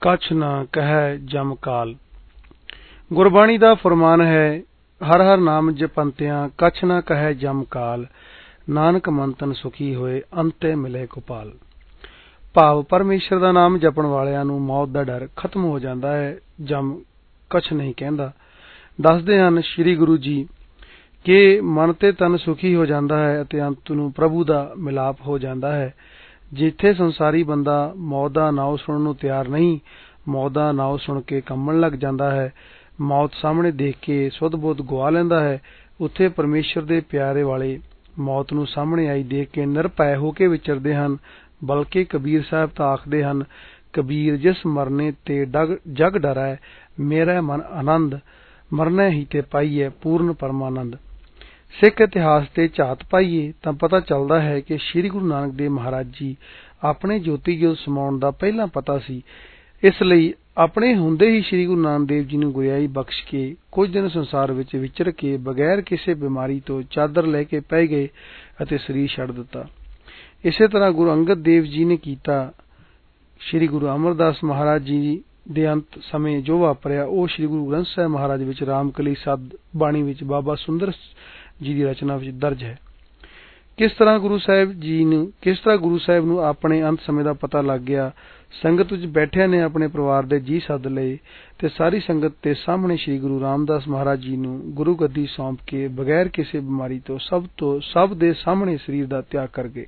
ਕਛ ਨਾ ਕਹੈ ਜਮ ਕਾਲ। ਗੁਰਬਾਣੀ ਦਾ ਫਰਮਾਨ ਹੈ, ਹਰ ਹਰ ਨਾਮ ਜਪੰਤਿਆਂ ਕਛ ਨਾ ਕਹੈ ਜਮ ਕਾਲ, ਨਾਨਕ ਮੰਤਨ ਸੁਖੀ ਹੋਏ ਅੰਤੇ ਮਿਲੇ ਗੋਪਾਲ ਭਾਵ ਪਰਮੇਸ਼ਰ ਦਾ ਨਾਮ ਜਪਣ ਵਾਲਿਆਂ ਨੂੰ ਮੌਤ ਦਾ ਡਰ ਖਤਮ ਹੋ ਜਾਂਦਾ ਹੈ, ਜਮ ਕਛ ਨਹੀਂ ਕਹਿੰਦਾ। ਦੱਸਦੇ ਹਨ ਸ੍ਰੀ ਗੁਰੂ ਜੀ ਕਿ ਮਨ ਤੇ ਤਨ ਸੁਖੀ ਹੋ ਜਾਂਦਾ ਹੈ ਅਤੇ ਅੰਤ ਨੂੰ ਪ੍ਰਭੂ ਦਾ ਮਿਲਾਪ ਹੋ ਜਾਂਦਾ ਹੈ। ਜਿੱਥੇ ਸੰਸਾਰੀ ਬੰਦਾ ਮੌਤ ਦਾ ਨਾਮ ਸੁਣਨ ਨੂੰ ਤਿਆਰ ਨਹੀਂ, ਮੌਤ ਦਾ ਨਾਮ ਸੁਣ ਕੇ ਕੰਮਣ ਲੱਗ ਜਾਂਦਾ ਹੈ, ਮੌਤ ਸਾਹਮਣੇ ਦੇਖ ਕੇ ਸੁਧ-ਬੁੱਧ ਗੁਆ ਲੈਂਦਾ ਹੈ, ਉੱਥੇ ਪਰਮੇਸ਼ਰ ਦੇ ਪਿਆਰੇ ਵਾਲੇ ਮੌਤ ਨੂੰ ਸਾਹਮਣੇ ਆਈ ਦੇਖ ਕੇ ਨਿਰਭੈ ਹੋ ਕੇ ਵਿਚਰਦੇ ਹਨ, ਬਲਕਿ ਕਬੀਰ ਸਾਹਿਬ ਤਾਂ ਆਖਦੇ ਹਨ, ਕਬੀਰ, ਜਿਸ ਮਰਨੇ ਤੇ ਜਗ ਡਰੈ, ਮੇਰਾ ਮਨ ਆਨੰਦ, ਮਰਨੇ ਹੀ ਤੇ ਪਾਈਏ ਪੂਰਨ ਪਰਮਾਨੰਦ। ਸਿੱਖ ਇਤਿਹਾਸ ਤੇ ਝਾਤ ਪਾਈਏ ਤਾਂ ਪਤਾ ਚੱਲਦਾ ਹੈ ਕਿ ਸ੍ਰੀ ਗੁਰੂ ਨਾਨਕ ਦੇਵ ਮਹਾਰਾਜ ਜੀ ਆਪਣੇ ਜੋਤੀ ਜੋਤ ਸਮਾਉਣ ਦਾ ਪਹਿਲਾਂ ਪਤਾ ਸੀ। ਇਸ ਲਈ ਆਪਣੇ ਹੁੰਦੇ ਹੀ ਸ੍ਰੀ ਗੁਰੂ ਨਾਨਕ ਦੇਵ ਜੀ ਨੂੰ ਗੁਰਿਆਈ ਬਖਸ਼ ਕੇ ਕੁਝ ਦਿਨ ਸੰਸਾਰ ਵਿੱਚ ਵਿਚਰ ਕੇ ਬਗੈਰ ਕਿਸੇ ਬਿਮਾਰੀ ਤੋਂ ਚਾਦਰ ਲੈ ਕੇ ਪੈ ਗਏ ਅਤੇ ਸਰੀਰ ਛੱਡ ਦਿੱਤਾ। ਇਸੇ ਤਰ੍ਹਾਂ ਗੁਰੂ ਅੰਗਦ ਦੇਵ ਜੀ ਨੇ ਕੀਤਾ। ਸ੍ਰੀ ਗੁਰੂ ਅਮਰਦਾਸ ਮਹਾਰਾਜ ਜੀ ਦੇ ਅੰਤ ਸਮੇਂ ਜੋ ਵਾਪਰਿਆ, ਉਹ ਸ੍ਰੀ ਗੁਰੂ ਗ੍ਰੰਥ ਸਾਹਿਬ ਮਹਾਰਾਜ ਵਿੱਚ ਰਾਮਕਲੀ ਸਦ ਬਾਣੀ ਵਿੱਚ ਬਾਬਾ ਸੁੰਦਰ ਜੀ ਦੀ ਰਚਨਾ ਵਿੱਚ ਦਰਜ ਹੈ। ਕਿਸ ਤਰ੍ਹਾਂ ਗੁਰੂ ਸਾਹਿਬ ਜੀ ਨੂੰ, ਕਿਸ ਤਰ੍ਹਾਂ ਗੁਰੂ ਸਾਹਿਬ ਨੂੰ ਆਪਣੇ ਅੰਤ ਸਮੇਂ ਦਾ ਪਤਾ ਲੱਗ ਗਿਆ? ਸੰਗਤ ਵਿੱਚ ਬੈਠਿਆਂ ਨੇ ਆਪਣੇ ਪਰਿਵਾਰ ਦੇ ਜੀ ਸੱਦ ਲਏ ਤੇ ਸਾਰੀ ਸੰਗਤ ਦੇ ਸਾਹਮਣੇ ਸ੍ਰੀ ਗੁਰੂ ਰਾਮਦਾਸ ਮਹਾਰਾਜ ਜੀ ਨੂੰ ਗੁਰੂ ਗੱਦੀ ਸੌਂਪ ਕੇ ਬਗੈਰ ਕਿਸੇ ਬਿਮਾਰੀ ਤੋਂ ਸਭ ਤੋਂ, ਸਭ ਦੇ ਸਾਹਮਣੇ ਸਰੀਰ ਦਾ ਤਿਆਗ ਕਰ ਗਏ।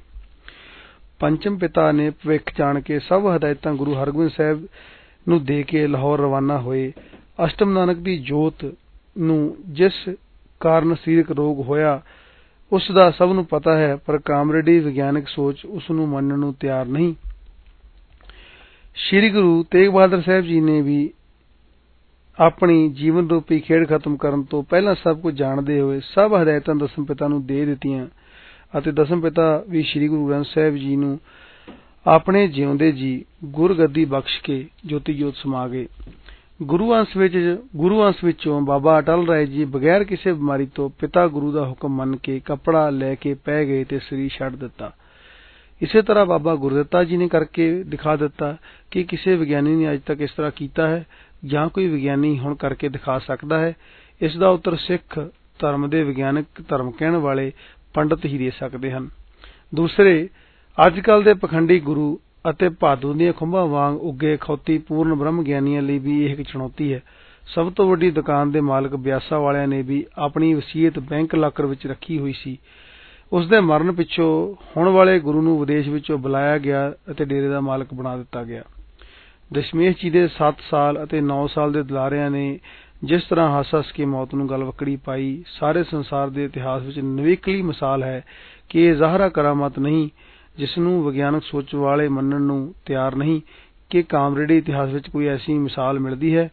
ਪੰਚਮ ਪਿਤਾ ਨੇ ਭਵਿੱਖ ਜਾਣ ਕੇ ਸਭ ਹਦਾਇਤਾਂ ਗੁਰੂ ਹਰਗੋਬਿੰਦ ਸਾਹਿਬ ਨੂੰ ਦੇ ਕੇ ਲਾਹੌਰ ਰਵਾਨਾ ਹੋਏ। ਅਸ਼ਟਮ ਨਾਨਕ ਦੀ ਜੋਤ ਨੂੰ ਜਿਸ ਕਾਰਨ ਸਰੀਰਕ ਰੋਗ ਹੋਇਆ, ਉਸ ਦਾ ਸਭ ਨੂੰ ਪਤਾ ਹੈ, ਪਰ ਕਾਮਰੇਡੀ ਵਿਗਿਆਨਕ ਸੋਚ ਉਸ ਨੂੰ ਮੰਨਣ ਨੂੰ ਤਿਆਰ ਨਹੀਂ। ਸ੍ਰੀ ਗੁਰੂ ਤੇਗ ਬਹਾਦਰ ਸਾਹਿਬ ਜੀ ਨੇ ਵੀ ਆਪਣੀ ਜੀਵਨ ਰੂਪੀ ਖੇਡ ਖਤਮ ਕਰਨ ਤੋਂ ਪਹਿਲਾਂ ਸਭ ਕੁਝ ਜਾਣਦੇ ਹੋਏ ਸਭ ਹਦਾਇਤਾਂ ਦਸਮ ਪਿਤਾ ਨੂੰ ਦੇ ਦਿੱਤੀਆਂ ਅਤੇ ਦਸਮ ਪਿਤਾ ਵੀ ਸ੍ਰੀ ਗੁਰੂ ਗ੍ਰੰਥ ਸਾਹਿਬ ਜੀ ਨੂੰ ਆਪਣੇ ਜਿਉਂਦੇ ਜੀ ਗੁਰਗੱਦੀ ਬਖਸ਼ ਕੇ ਜੋਤੀ ਜੋਤ ਸਮਾ ਗਏ। ਗੁਰੂ ਅੰਸ਼ ਵਿੱਚ ਗੁਰੂ ਅੰਸ਼ ਵਿੱਚੋਂ ਬਾਬਾ ਅਟਲ ਰਾਏ ਜੀ ਬਗੈਰ ਕਿਸੇ ਬਿਮਾਰੀ ਤੋਂ ਪਿਤਾ ਗੁਰੂ ਦਾ ਹੁਕਮ ਮੰਨ ਕੇ ਕਪੜਾ ਲੈ ਕੇ ਪੈ ਗਏ ਤੇ ਸਰੀਰ ਛੱਡ ਦਿੱਤਾ। ਇਸੇ ਤਰ੍ਹਾਂ ਬਾਬਾ ਗੁਰਦਿੱਤਾ ਜੀ ਨੇ ਕਰਕੇ ਦਿਖਾ ਦਿੱਤਾ ਕਿ ਕਿਸੇ ਵਿਗਿਆਨੀ ਨੇ ਅਜੇ ਤੱਕ ਇਸ ਤਰ੍ਹਾਂ ਕੀਤਾ ਹੈ ਜਾਂ ਕੋਈ ਵਿਗਿਆਨੀ ਹੁਣ ਕਰਕੇ ਦਿਖਾ ਸਕਦਾ ਹੈ। ਇਸ ਦਾ ਉੱਤਰ ਸਿੱਖ ਧਰਮ ਦੇ ਵਿਗਿਆਨਕ ਧਰਮ ਕਹਿਣ ਵਾਲੇ ਪੰਡਤ ਹੀ ਦੇ ਸਕਦੇ ਹਨ। ਦੂਸਰੇ, ਅੱਜ ਕੱਲ ਦੇ ਪਖੰਡੀ ਗੁਰੂ ਅਤੇ ਭਾਦੂ ਦੀਆਂ ਖੁੰਭਾਂ ਵਾਂਗ ਉੱਗੇ ਖੌਤੀ ਪੂਰਨ ਬ੍ਰਹਮ ਗਿਆਨੀਆਂ ਲਈ ਵੀ ਇਹ ਇੱਕ ਚੁਣੌਤੀ ਹੈ। ਸਭ ਤੋਂ ਵੱਡੀ ਦੁਕਾਨ ਦੇ ਮਾਲਕ ਬਿਆਸਾ ਵਾਲਿਆਂ ਨੇ ਵੀ ਆਪਣੀ ਵਸੀਅਤ ਬੈਂਕ ਲਾਕਰ ਵਿੱਚ ਰੱਖੀ ਹੋਈ ਸੀ। ਉਸਦੇ ਮਰਨ ਪਿੱਛੋਂ ਹੋਣ ਵਾਲੇ ਗੁਰੂ ਨੂੰ ਵਿਦੇਸ਼ ਵਿੱਚੋਂ ਬੁਲਾਇਆ ਗਿਆ ਅਤੇ ਡੇਰੇ ਦਾ ਮਾਲਕ ਬਣਾ ਦਿੱਤਾ ਗਿਆ। ਦਸ਼ਮੇਸ਼ ਜੀ ਦੇ ਸੱਤ ਸਾਲ ਅਤੇ 9 ਸਾਲ ਦੇ ਦੁਲਾਰਿਆਂ ਨੇ ਜਿਸ ਤਰ੍ਹਾਂ ਹੱਸ-ਹੱਸ ਕੇ ਮੌਤ ਨੂੰ ਗਲਵਕੜੀ ਪਾਈ, ਸਾਰੇ ਸੰਸਾਰ ਦੇ ਇਤਿਹਾਸ ਵਿੱਚ ਨਵੇਕਲੀ ਮਿਸਾਲ ਹੈ ਕਿ ਇਹ ਜ਼ਾਹਰਾ ਕਰਾਮਤ ਨਹੀਂ ਜਿਸ ਨੂੰ ਵਿਗਿਆਨਕ ਸੋਚ ਵਾਲੇ ਮੰਨਣ ਨੂੰ ਤਿਆਰ ਨਹੀਂ ਕਿ ਕਾਮਰੇਡੀ ਇਤਿਹਾਸ ਵਿੱਚ ਕੋਈ ਐਸੀ ਮਿਸਾਲ ਮਿਲਦੀ ਹੈ